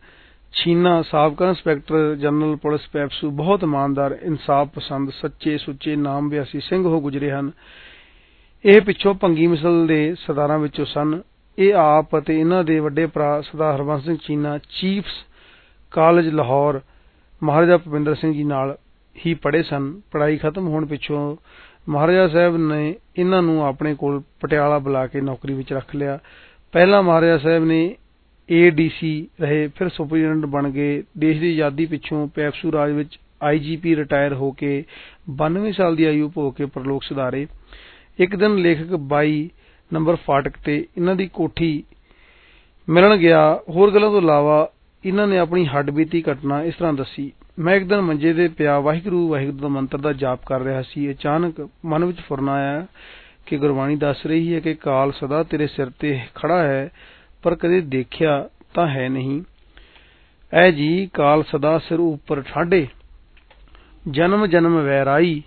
ਛੀਨਾ, ਸਾਬਕਾ ਇੰਸਪੈਕਟਰ ਜਨਰਲ ਪੁਲਿਸ ਪੈਪਸੂ, ਬਹੁਤ ਇਮਾਨਦਾਰ, ਇਨਸਾਫ ਪਸੰਦ, ਸੱਚੇ ਸੁੱਚੇ ਨਾਮ ਬਿਆਸੀ ਸਿੰਘ ਹੋ ਗੁਜਰੇ ਹਨ। ਇਹ ਪਿੱਛੋਂ ਭੰਗੀ ਮਿਸਲ ਦੇ ਸਰਦਾਰਾਂ ਵਿੱਚੋਂ ਸਨ। ਇਹ ਆਪ ਅਤੇ ਇਹਨਾਂ ਦੇ ਵੱਡੇ ਭਰਾ ਸਰਦਾਰ ਹਰਬੰਸ ਸਿੰਘ ਚੀਨਾ ਚੀਫ਼ ਕਾਲਜ ਲਾਹੌਰ ਮਹਾਰਾਜਾ ਭੁਪਿੰਦਰ ਸਿੰਘ ਜੀ ਨਾਲ ਹੀ ਪੜ੍ਹੇ ਸਨ। ਪੜ੍ਹਾਈ ਖਤਮ ਹੋਣ ਪਿੱਛੋਂ ਮਹਾਰਾਜਾ ਸਾਹਿਬ ਨੇ ਇਹਨਾਂ ਨੂੰ ਆਪਣੇ ਕੋਲ ਪਟਿਆਲਾ ਬੁਲਾ ਕੇ ਨੌਕਰੀ ਵਿੱਚ ਰੱਖ ਲਿਆ। ਪਹਿਲਾਂ ਮਹਾਰਾਜਾ ਸਾਹਿਬ ਨੇ ਏਡੀਸੀ ਰਹੇ, ਫਿਰ ਸੁਪਰੀਡੈਂਟ ਬਣ ਗਏ। ਦੇਸ਼ ਦੀ ਆਜ਼ਾਦੀ ਪਿੱਛੋਂ ਪੈਪਸੂ ਰਾਜ ਵਿੱਚ ਆਈਜੀਪੀ ਰਿਟਾਇਰ ਹੋ ਕੇ 92 ਸਾਲ ਦੀ ਆਯੂ ਭੋਗ ਕੇ ਪਰਲੋਕ ਸੁਧਾਰੇ। ਇੱਕ ਦਿਨ ਲੇਖਕ 22 ਨੰਬਰ ਫਾਟਕ ਤੇ ਇਹਨਾਂ ਦੀ ਕੋਠੀ ਮਿਲਣ ਗਿਆ। ਹੋਰ ਗੱਲਾਂ ਤੋਂ ਇਲਾਵਾ ਇਹਨਾਂ ਨੇ ਆਪਣੀ ਹੱਡਬੀਤੀ ਘਟਨਾ ਇਸ ਤਰ੍ਹਾਂ ਦੱਸੀ, ਮੈਂ ਇੱਕ ਦਿਨ ਮੰਜੇ ਤੇ ਪਿਆ ਵਾਹਿਗੁਰੂ ਵਾਹਿਗੁਰੂ ਦਾ ਮੰਤਰ ਦਾ ਜਾਪ ਕਰ ਰਿਹਾ ਸੀ। ਅਚਾਨਕ ਮਨ ਵਿੱਚ ਫੁਰਨਾ ਆਇਆ ਕਿ ਗੁਰਬਾਣੀ ਦੱਸ ਰਹੀ ਹੈ ਕਿ ਕਾਲ ਸਦਾ ਤੇਰੇ ਸਿਰ ਤੇ ਖੜਾ ਹੈ, ਪਰ ਕਦੇ ਦੇਖਿਆ ਤਾਂ ਹੈ ਨਹੀਂ। ਐ ਜੀ, ਕਾਲ ਸਦਾ ਸਿਰ ਉੱਪਰ ਠਾਡੇ। ਜਨਮ ਜਨਮ ਵੈਰਾਈ।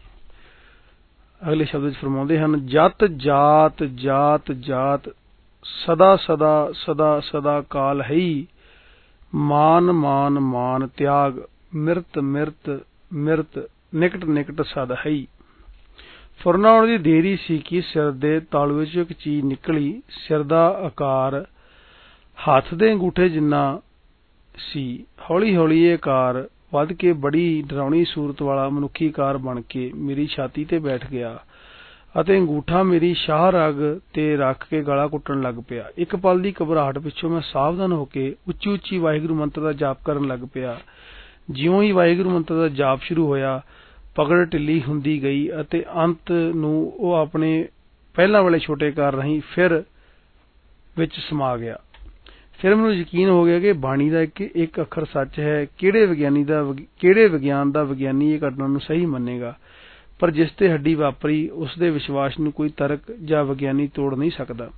ਅਗਲੇ ਸ਼ਬਦ ਵਿੱਚ ਫਰਮਾਉਂਦੇ ਹਨ, ਜਤ, ਜਾਤ ਜਾਤ ਜਾਤ, ਸਦਾ ਸਦਾ ਸਦਾ ਸਦਾ ਕਾਲ ਹੈ ਮਾਨ ਮਾਨ ਮਾਨ, ਤਿਆਗ, ਮਿਰਤ ਮਿਰਤ ਮਿਰਤ, ਨਿਕਟ ਨਿਕਟ ਸਦ ਹੈ ਫੁਰਨਾਉਣ ਦੀ ਦੇਰੀ ਸੀ ਕਿ ਸਿਰ ਦੇ ਤਾਲੂ ਵਿੱਚੋਂ ਇੱਕ ਚੀਜ਼ ਨਿਕਲੀ, ਸਿਰ ਦਾ ਆਕਾਰ ਹੱਥ ਦੇ ਅੰਗੂਠੇ ਜਿੰਨਾ ਸੀ ਹੌਲੀ ਹੌਲੀ ਇਹ ਆਕਾਰ ਵੱਧ ਕੇ ਬੜੀ ਡਰਾਉਣੀ ਸੂਰਤ ਵਾਲਾ ਮਨੁੱਖੀ ਆਕਾਰ ਬਣ ਕੇ ਮੇਰੀ ਛਾਤੀ ਤੇ ਬੈਠ ਗਿਆ। ਅਤੇ ਅੰਗੂਠਾ ਮੇਰੀ ਸ਼ਾਹ ਰਗ ਤੇ ਰੱਖ ਕੇ ਗਲਾ ਕੁੱਟਣ ਲੱਗ ਪਿਆ। ਇੱਕ ਪਲ ਦੀ ਘਬਰਾਹਟ ਪਿੱਛੋਂ ਮੈਂ ਸਾਵਧਾਨ ਹੋ ਕੇ ਉੱਚੀ ਉੱਚੀ ਵਾਹਿਗੁਰੂ ਮੰਤਰ ਦਾ ਜਾਪ ਕਰਨ ਲੱਗ ਪਿਆ। ਜਿਉਂ ਹੀ ਵਾਹਿਗੁਰੂ ਮੰਤਰ ਦਾ ਜਾਪ ਸ਼ੁਰੂ ਹੋਇਆ ਪਕੜ ਢਿੱਲੀ ਹੁੰਦੀ ਗਈ ਅਤੇ ਅੰਤ ਨੂੰ ਉਹ ਆਪਣੇ ਪਹਿਲਾਂ ਵਾਲੇ ਛੋਟੇ ਕਾਰ ਰਾਹੀਂ ਫਿਰ ਵਿੱਚ ਸਮਾ ਗਿਆ। ਫਿਰ ਮੈਨੂੰ ਯਕੀਨ ਹੋ ਗਿਆ ਕਿ ਬਾਣੀ ਦਾ ਇੱਕ ਇੱਕ ਅੱਖਰ ਸੱਚ ਹੈ। ਕਿਹੜੇ ਵਿਗਿਆਨੀ ਦਾ ਕਿਹੜੇ ਵਿਗਿਆਨ ਦਾ ਵਿਗਿਆਨੀ ਇਹ ਘਟਨਾ ਨੂੰ ਸਹੀ ਮੰਨੇਗਾ? ਪਰ ਜਿਸ ਤੇ ਹੱਡੀ ਵਾਪਰੀ, ਉਸ ਦੇ ਵਿਸ਼ਵਾਸ ਨੂੰ ਕੋਈ ਤਰਕ ਜਾਂ ਵਿਗਿਆਨੀ ਤੋੜ ਨਹੀਂ ਸਕਦਾ।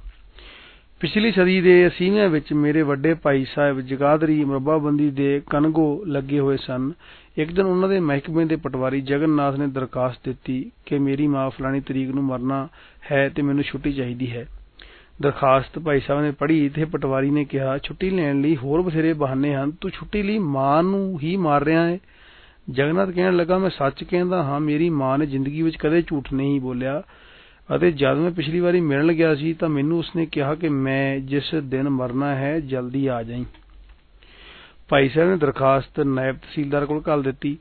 ਪਿਛਲੀ ਸਦੀ ਦੇ 80ਵੇਂ ਵਿੱਚ ਮੇਰੇ ਵੱਡੇ ਭਾਈ ਸਾਹਿਬ ਜਗਾਦਰੀ ਮਰਬਾਬੰਦੀ ਦੇ ਕਨਗੋ ਲੱਗੇ ਹੋਏ ਸਨ। ਇੱਕ ਦਿਨ ਉਹਨਾਂ ਦੇ ਮਹਿਕਮੇ ਦੇ ਪਟਵਾਰੀ ਜਗਨਨਾਥ ਨੇ ਦਰਖਾਸਤ ਦਿੱਤੀ ਕਿ ਮੇਰੀ ਮਾਂ ਫਲਾਣੀ ਤਰੀਕ ਨੂੰ ਮਰਨਾ ਹੈ ਤੇ ਮੈਨੂੰ ਛੁੱਟੀ ਚਾਹੀਦੀ ਹੈ। ਦਰਖਾਸਤ ਭਾਈ ਸਾਹਿਬ ਨੇ ਪੜ੍ਹੀ ਤੇ ਪਟਵਾਰੀ ਨੇ ਕਿਹਾ, ਛੁੱਟੀ ਲੈਣ ਲਈ ਹੋਰ ਬਥੇਰੇ ਬਹਾਨੇ ਹਨ। ਤੂੰ ਛੁੱਟੀ ਲਈ ਮਾਂ ਨੂੰ ਹੀ ਮਾਰ ਰਿਹਾ ਹੈ ਜਗਨਨਾਥ ਕਹਿਣ ਲੱਗਾ, ਮੈਂ ਸੱਚ ਕਹਿੰਦਾ ਹਾਂ, ਮੇਰੀ ਮਾਂ ਨੇ ਜ਼ਿੰਦਗੀ ਵਿੱਚ ਕਦੇ ਝੂਠ ਨਹੀਂ ਬੋਲਿਆ ਅਤੇ ਜਦ ਮੈਂ ਪਿਛਲੀ ਵਾਰੀ ਮਿਲਣ ਗਿਆ ਸੀ ਤਾਂ ਮੈਨੂੰ ਉਸਨੇ ਕਿਹਾ ਕਿ ਮੈਂ ਜਿਸ ਦਿਨ ਮਰਨਾ ਹੈ, ਜਲਦੀ ਆ ਜਾਈਂ। ਭਾਈ ਸਾਹਿਬ ਨੇ ਦਰਖਾਸਤ ਨਾਇਬ ਤਹਿਸੀਲਦਾਰ ਕੋਲ ਘੱਲ ਦਿੱਤੀ।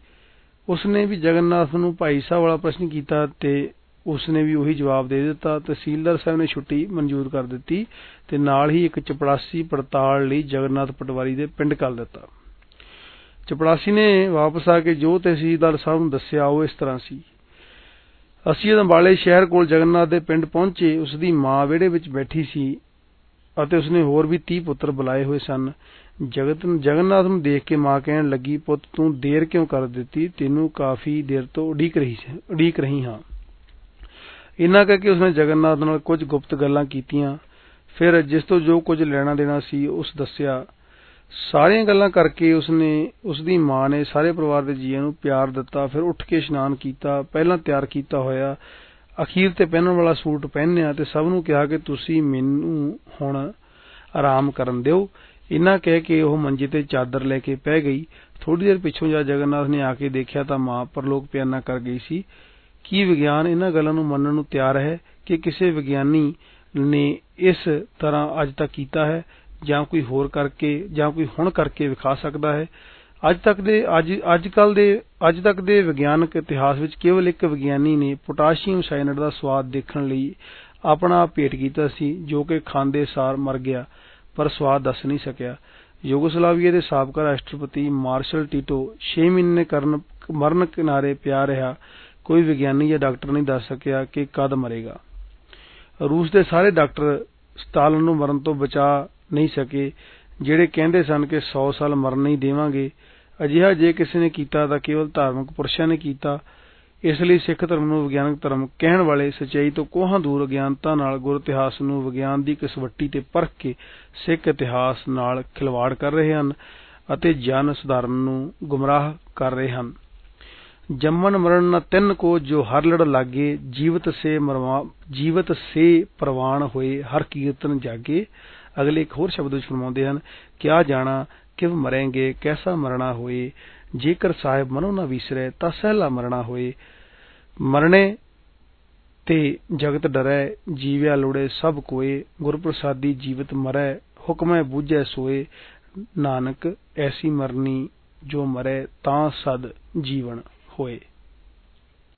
ਉਸਨੇ ਵੀ ਜਗਨਨਾਥ ਨੂੰ ਭਾਈ ਸਾਹਿਬ ਵਾਲਾ ਪ੍ਰਸ਼ਨ ਕੀਤਾ ਤੇ ਉਸਨੇ ਵੀ ਉਹੀ ਜਵਾਬ ਦੇ ਦਿੱਤਾ। ਤਹਿਸੀਲਦਾਰ ਸਾਹਿਬ ਨੇ ਛੁੱਟੀ ਮਨਜ਼ੂਰ ਕਰ ਦਿੱਤੀ ਤੇ ਨਾਲ ਹੀ ਇੱਕ ਚਪੜਾਸੀ ਪੜਤਾਲ ਲਈ ਜਗਨਨਾਥ ਪਟਵਾਰੀ ਦੇ ਪਿੰਡ ਕੱਲ ਦਿੱਤਾ। ਚਪੜਾਸੀ ਨੇ ਵਾਪਸ ਆ ਕੇ ਜੋ ਤਹਿਸੀਲਦਾਰ ਸਾਹਿਬ ਨੂੰ ਦੱਸਿਆ, ਉਹ ਇਸ ਤਰ੍ਹਾਂ ਸੀ। ਅਸੀਂ ਅੰਬਾਲੇ ਸ਼ਹਿਰ ਕੋਲ ਜਗਨਨਾਥ ਦੇ ਪਿੰਡ ਪਹੁੰਚੇ, ਉਸ ਦੀ ਮਾਂ ਵਿਹੜੇ ਵਿੱਚ ਬੈਠੀ ਸੀ ਅਤੇ ਉਸਨੇ ਹੋਰ ਵੀ 30 ਪੁੱਤਰ ਬੁਲਾਏ ਹੋਏ ਸਨ। ਜਗਤ ਜਗਨਨਾਥ ਨੂੰ ਦੇਖ ਕੇ ਮਾਂ ਕਹਿਣ ਲੱਗੀ, ਪੁੱਤ, ਤੂੰ ਦੇਰ ਕਿਉਂ ਕਰ ਦਿੱਤੀ? ਤੈਨੂੰ ਕਾਫੀ ਦੇਰ ਤੋਂ ਉਡੀਕ ਰਹੀ ਉਡੀਕ ਰਹੀ ਹਾਂ। ਇਨ੍ਹਾਂ ਕਹਿ ਕੇ ਉਸਨੇ ਜਗਨਨਾਥ ਨਾਲ ਕੁਝ ਗੁਪਤ ਗੱਲਾਂ ਕੀਤੀਆਂ। ਫਿਰ ਜਿਸ ਤੋਂ ਜੋ ਕੁਝ ਲੈਣਾ ਦੇਣਾ ਸੀ, ਉਸ ਦੱਸਿਆ ਸਾਰੀਆਂ ਗੱਲਾਂ ਕਰਕੇ ਉਸਨੇ, ਉਸਦੀ ਮਾਂ ਨੇ ਸਾਰੇ ਪਰਿਵਾਰ ਦੇ ਜੀਆਂ ਨੂੰ ਪਿਆਰ ਦਿੱਤਾ, ਫਿਰ ਉੱਠ ਕੇ ਇਸ਼ਨਾਨ ਕੀਤਾ, ਪਹਿਲਾਂ ਤਿਆਰ ਕੀਤਾ ਹੋਇਆ, ਅਖੀਰ ਤੇ ਪਹਿਨਣ ਵਾਲਾ ਸੂਟ ਪਹਿਨਿਆ ਤੇ ਸਭ ਨੂੰ ਕਿਹਾ ਕਿ ਤੁਸੀਂ ਮੈਨੂੰ ਹੁਣ ਆਰਾਮ ਕਰਨ ਦਿਓ। ਇਨਾ ਕਹਿ ਕੇ ਉਹ ਮੰਜੇ ਤੇ ਚਾਦਰ ਲੈ ਕੇ ਪੈ ਗਈ। ਥੋੜੀ ਦੇਰ ਪਿੱਛੋਂ ਜਦ ਜਗਨਨਾਥ ਨੇ ਆ ਕੇ ਦੇਖਿਆ ਤਾਂ ਮਾਂ ਪਰਲੋਕ ਪਿਆਨਾ ਕਰ ਗਈ ਸੀ। ਕੀ ਵਿਗਿਆਨ ਇਹਨਾਂ ਗੱਲਾਂ ਨੂੰ ਮੰਨਣ ਨੂੰ ਤਿਆਰ ਹੈ ਕਿ ਕਿਸੇ ਵਿਗਿਆਨੀ ਨੇ ਇਸ ਤਰ੍ਹਾਂ ਅੱਜ ਤੱਕ ਕੀਤਾ ਹੈ? ਜਾਂ ਕੋਈ ਹੋਰ ਕਰਕੇ ਜਾਂ ਕੋਈ ਹੁਣ ਕਰਕੇ ਵਿਖਾ ਸਕਦਾ ਹੈ। ਅੱਜ ਤੱਕ ਦੇ, ਅੱਜ ਅੱਜ ਦੇ, ਅੱਜ ਤੱਕ ਦੇ ਵਿਗਿਆਨਕ ਇਤਿਹਾਸ ਵਿੱਚ ਕੇਵਲ ਇੱਕ ਵਿਗਿਆਨੀ ਨੇ ਪੋਟਾਸ਼ੀਅਮ ਸਾਇਨਾਈਡ ਦਾ ਸੁਆਦ ਦੇਖਣ ਲਈ ਆਪਣਾ ਭੇਟ ਕੀਤਾ ਸੀ, ਜੋ ਕਿ ਖਾਂਦੇ ਸਾਰ ਮਰ ਗਿਆ, ਪਰ ਸੁਆਦ ਦੱਸ ਨਹੀਂ ਸਕਿਆ। ਯੂਗੋਸਲਾਵੀਆ ਦੇ ਸਾਬਕਾ ਰਾਸ਼ਟਰਪਤੀ ਮਾਰਸ਼ਲ ਟੀਟੋ 6 ਮਹੀਨੇ ਮਰਨ ਕਿਨਾਰੇ ਪਿਆ ਰਿਹਾ। ਕੋਈ ਵਿਗਿਆਨੀ ਜਾਂ ਡਾਕਟਰ ਨਹੀਂ ਦੱਸ ਸਕਿਆ ਕਿ ਕਦ ਮਰੇਗਾ। ਰੂਸ ਦੇ ਸਾਰੇ ਡਾਕਟਰ ਸਟਾਲਨ ਨੂੰ ਮਰਨ ਤੋਂ ਬਚਾ ਨਹੀਂ ਸਕੇ, ਜਿਹੜੇ ਕਹਿੰਦੇ ਸਨ ਕਿ 100 ਸਾਲ ਮਰਨ ਨਹੀਂ ਦੇਵਾਂਗੇ, ਅਜਿਹਾ ਜੇ ਕਿਸੇ ਨੇ ਕੀਤਾ ਤਾਂ ਕੇਵਲ ਧਾਰਮਿਕ ਪੁਰਸ਼ਾਂ ਨੇ ਕੀਤਾ। ਇਸ ਲਈ ਸਿੱਖ ਧਰਮ ਨੂੰ ਵਿਗਿਆਨਕ ਧਰਮ ਕਹਿਣ ਵਾਲੇ ਸਚਾਈ ਤੋਂ ਕੋਹਾਂ ਦੂਰ ਅਗਿਆਨਤਾ ਨਾਲ ਗੁਰ ਇਤਿਹਾਸ ਨੂੰ ਵਿਗਿਆਨ ਦੀ ਕਸਵੱਟੀ ਤੇ ਪਰਖ ਕੇ ਸਿੱਖ ਇਤਿਹਾਸ ਨਾਲ ਖਿਲਵਾੜ ਕਰ ਰਹੇ ਹਨ ਅਤੇ ਜਨ ਸਧਾਰਨ ਨੂੰ ਗੁੰਮਰਾਹ ਕਰ ਰਹੇ ਹਨ। ਜੰਮਣ ਮਰਨ ਨ ਤਿੰਨ ਕੋ ਜੋ ਹਰ ਲੜ ਲਾਗੇ, ਜੀਵਤ ਸੇ ਮਰਵਾ, ਜੀਵਤ ਸੇ ਪ੍ਰਵਾਨ ਹੋਏ, ਹਰ ਕੀਰਤਨ ਜਾਗੇ। ਅਗਲੇ ਇੱਕ ਹੋਰ ਸ਼ਬਦ ਵਿੱਚ ਫਰਮਾਉਂਦੇ ਹਨ, ਕਿਆ ਜਾਣਾ, ਕਿਵ ਮਰेंगे ਕੈਸਾ ਮਰਣਾ ਹੋਏ? ਜੇਕਰ ਸਾਹਿਬ ਮਨੋ ਨਾ ਵਿਸਰੈ, ਤਾਂ ਸਹਿਲਾ ਮਰਣਾ ਹੋਏ। ਮਰਨੇ ਤੇ ਜਗਤ ਡਰੈ, ਜੀਵਿਆ ਲੋੜੇ ਸਭ ਕੋਏ। ਗੁਰ ਪ੍ਰਸਾਦੀ ਜੀਵਤ ਮਰੈ, ਹੁਕਮੈ ਬੂਝੈ ਸੋਏ। ਨਾਨਕ, ਐਸੀ ਮਰਨੀ ਜੋ ਮਰੈ, ਤਾਂ ਸਦ ਜੀਵਨ ਹੋਏ।